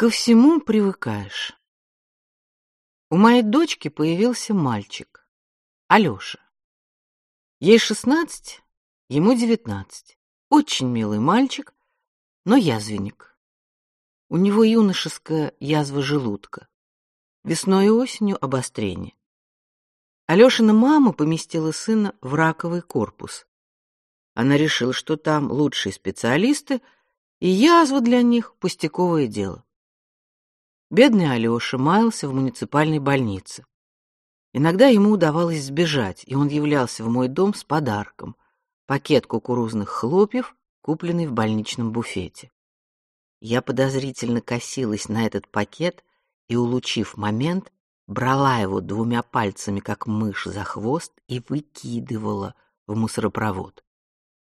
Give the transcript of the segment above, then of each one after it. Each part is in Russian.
Ко всему привыкаешь. У моей дочки появился мальчик, Алёша. Ей шестнадцать, ему девятнадцать. Очень милый мальчик, но язвенник. У него юношеская язва желудка. Весной и осенью обострение. Алёшина мама поместила сына в раковый корпус. Она решила, что там лучшие специалисты, и язва для них пустяковое дело. Бедный Алёша маялся в муниципальной больнице. Иногда ему удавалось сбежать, и он являлся в мой дом с подарком пакет кукурузных хлопьев, купленный в больничном буфете. Я подозрительно косилась на этот пакет и, улучив момент, брала его двумя пальцами, как мышь за хвост, и выкидывала в мусоропровод.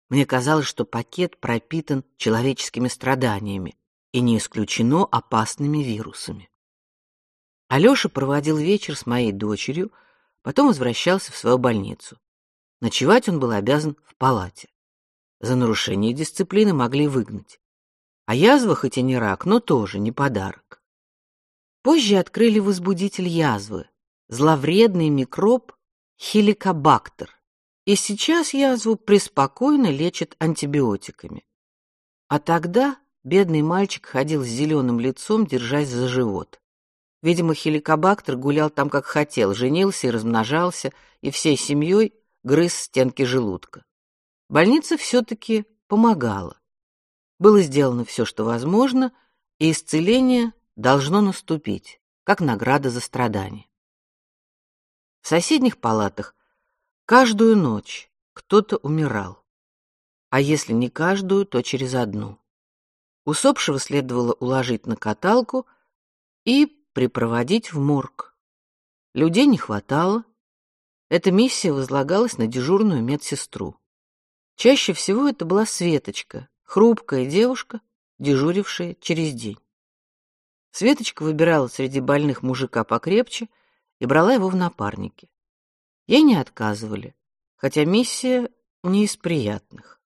Мне казалось, что пакет пропитан человеческими страданиями, и не исключено опасными вирусами. Алёша проводил вечер с моей дочерью, потом возвращался в свою больницу. Ночевать он был обязан в палате. За нарушение дисциплины могли выгнать. А язва хоть и не рак, но тоже не подарок. Позже открыли возбудитель язвы, зловредный микроб хеликобактер. И сейчас язву преспокойно лечат антибиотиками. А тогда Бедный мальчик ходил с зеленым лицом, держась за живот. Видимо, хеликобактер гулял там как хотел, женился и размножался, и всей семьей грыз стенки желудка. Больница все-таки помогала. Было сделано все, что возможно, и исцеление должно наступить, как награда за страдания. В соседних палатах каждую ночь кто-то умирал, а если не каждую, то через одну. Усопшего следовало уложить на каталку и припроводить в морг. Людей не хватало. Эта миссия возлагалась на дежурную медсестру. Чаще всего это была Светочка, хрупкая девушка, дежурившая через день. Светочка выбирала среди больных мужика покрепче и брала его в напарники. Ей не отказывали, хотя миссия не из приятных.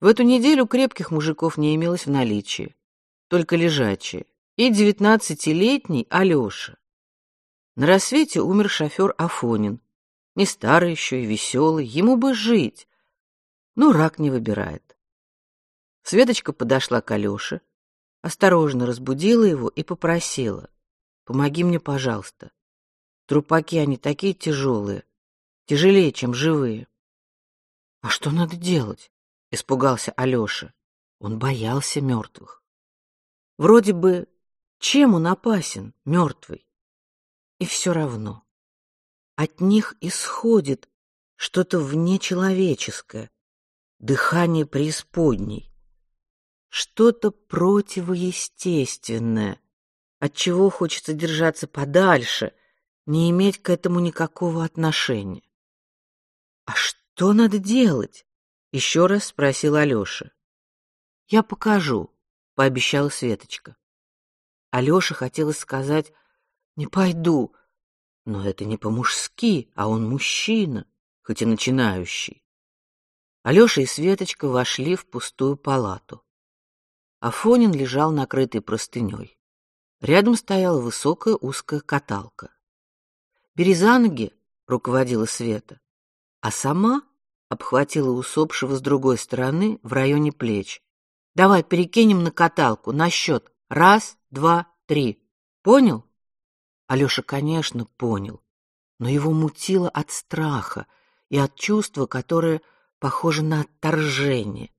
В эту неделю крепких мужиков не имелось в наличии, только лежачие, и девятнадцатилетний Алёша. На рассвете умер шофер Афонин, не старый еще и веселый, ему бы жить, но рак не выбирает. Светочка подошла к Алёше, осторожно разбудила его и попросила: "Помоги мне, пожалуйста. Трупаки они такие тяжелые, тяжелее, чем живые". А что надо делать? Испугался Алёша. Он боялся мертвых. Вроде бы чем он опасен, мертвый? И все равно от них исходит что-то внечеловеческое, дыхание преисподней, что-то противоестественное, от чего хочется держаться подальше, не иметь к этому никакого отношения. А что надо делать? Еще раз спросил Алёша. Я покажу, пообещала Светочка. Алёше хотелось сказать: "Не пойду", но это не по-мужски, а он мужчина, хоть и начинающий. Алёша и Светочка вошли в пустую палату. Афонин лежал накрытый простыней. Рядом стояла высокая узкая каталка. "Бери за ноги", руководила Света, а сама обхватила усопшего с другой стороны в районе плеч. Давай перекинем на каталку на счет. Раз, два, три. Понял? Алёша, конечно, понял, но его мутило от страха и от чувства, которое похоже на отторжение.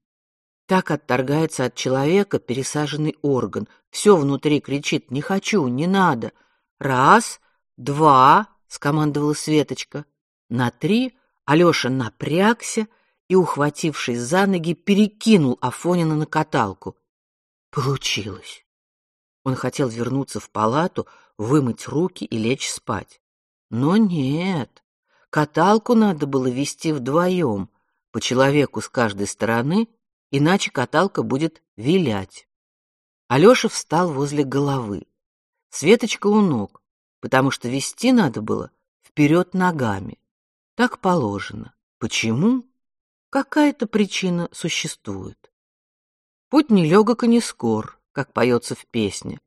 Так отторгается от человека пересаженный орган. Все внутри кричит: "Не хочу, не надо". Раз, два, скомандовала Светочка. На три Алёша напрягся и, ухватившись за ноги, перекинул Афонина на каталку. Получилось. Он хотел вернуться в палату, вымыть руки и лечь спать. Но нет. Каталку надо было вести вдвоем, по человеку с каждой стороны, иначе каталка будет вилять. Алёша встал возле головы. Светочка у ног, потому что вести надо было вперед ногами. Так положено. Почему? Какая-то причина существует. Путь не легок и не скор, как поется в песне,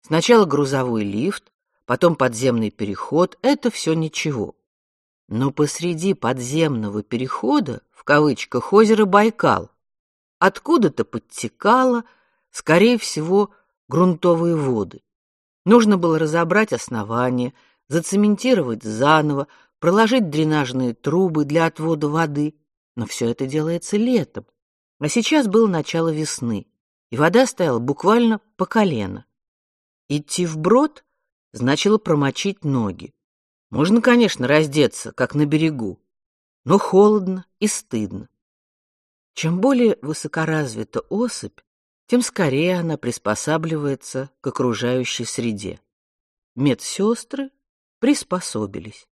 Сначала грузовой лифт, потом подземный переход — это все ничего. Но посреди подземного перехода, в кавычках, озеро Байкал, откуда-то подтекало, скорее всего, грунтовые воды. Нужно было разобрать основание, зацементировать заново, проложить дренажные трубы для отвода воды, но все это делается летом. А сейчас было начало весны, и вода стояла буквально по колено. Идти вброд значило промочить ноги. Можно, конечно, раздеться, как на берегу, но холодно и стыдно. Чем более высокоразвита особь, тем скорее она приспосабливается к окружающей среде. Медсестры приспособились.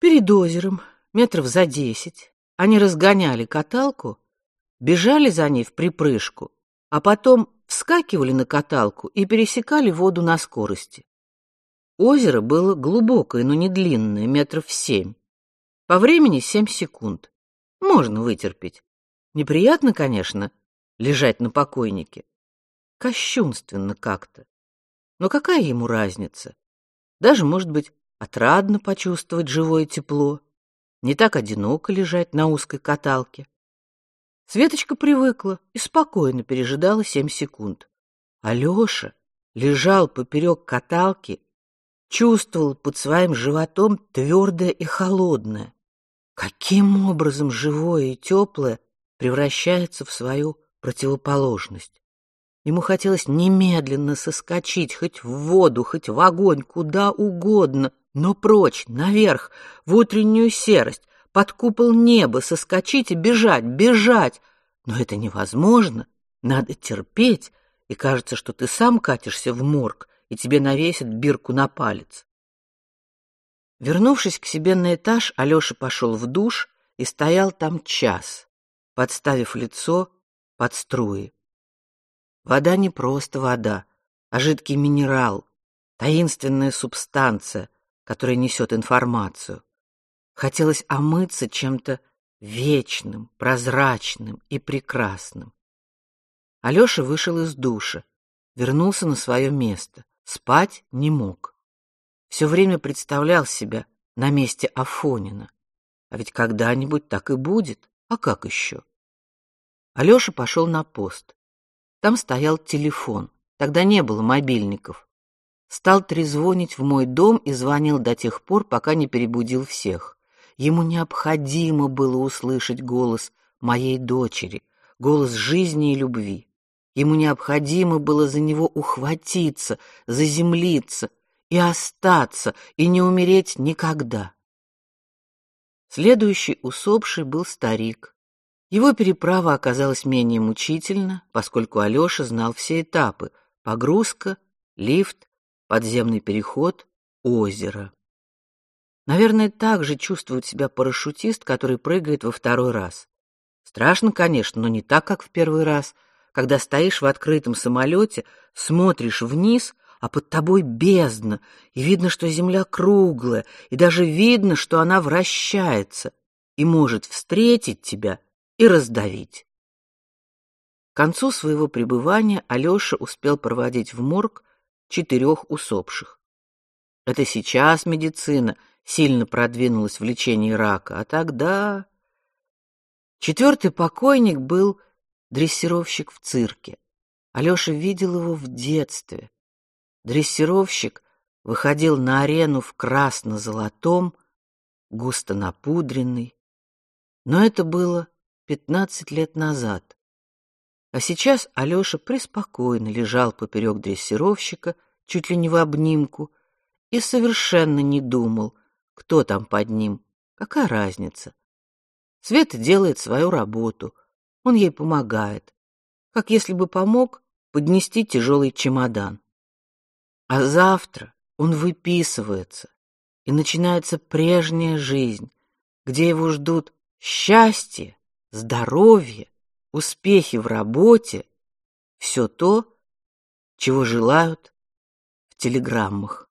Перед озером, метров за десять, они разгоняли каталку, бежали за ней в припрыжку, а потом вскакивали на каталку и пересекали воду на скорости. Озеро было глубокое, но не длинное, метров семь. По времени семь секунд. Можно вытерпеть. Неприятно, конечно, лежать на покойнике. Кощунственно как-то. Но какая ему разница? Даже, может быть, отрадно почувствовать живое тепло. Не так одиноко лежать на узкой каталке. Светочка привыкла и спокойно пережидала семь секунд. Алёша лежал поперек каталки, чувствовал под своим животом твердое и холодное. Каким образом живое и теплое превращается в свою противоположность? Ему хотелось немедленно соскочить хоть в воду, хоть в огонь, куда угодно, но прочь, наверх, в утреннюю серость, под купол неба, соскочить и бежать, бежать. Но это невозможно, надо терпеть, и кажется, что ты сам катишься в морг, и тебе навесят бирку на палец. Вернувшись к себе на этаж, Алёша пошел в душ и стоял там час, подставив лицо под струи. Вода не просто вода, а жидкий минерал, таинственная субстанция, которая несет информацию. Хотелось омыться чем-то вечным, прозрачным и прекрасным. Алёша вышел из душа, вернулся на свое место, спать не мог. Все время представлял себя на месте Афонина. А ведь когда-нибудь так и будет. А как еще? Алёша пошел на пост. Там стоял телефон. Тогда не было мобильников. Стал трезвонить в мой дом и звонил до тех пор, пока не перебудил всех. Ему необходимо было услышать голос моей дочери, голос жизни и любви. Ему необходимо было за него ухватиться, заземлиться и остаться, и не умереть никогда. Следующий усопший был старик, его переправа оказалась менее мучительна, поскольку Алёша знал все этапы: погрузка, лифт, подземный переход, озеро. Наверное, так же чувствует себя парашютист, который прыгает во второй раз. Страшно, конечно, но не так, как в первый раз, когда стоишь в открытом самолете, смотришь вниз, а под тобой бездна, и видно, что земля круглая, и даже видно, что она вращается и может встретить тебя и раздавить. К концу своего пребывания Алёша успел проводить в морг четырех усопших. Это сейчас медицина сильно продвинулась в лечении рака, а тогда четвертый покойник был дрессировщик в цирке. Алёша видел его в детстве. Дрессировщик выходил на арену в красно-золотом, густо напудренный, но это было пятнадцать лет назад. А сейчас Алёша преспокойно лежал поперек дрессировщика, чуть ли не в обнимку, и совершенно не думал, кто там под ним, какая разница. Света делает свою работу, он ей помогает, как если бы помог поднести тяжелый чемодан. А завтра он выписывается, и начинается прежняя жизнь, где его ждут счастье, здоровье, успехи в работе, все то, чего желают в телеграммах.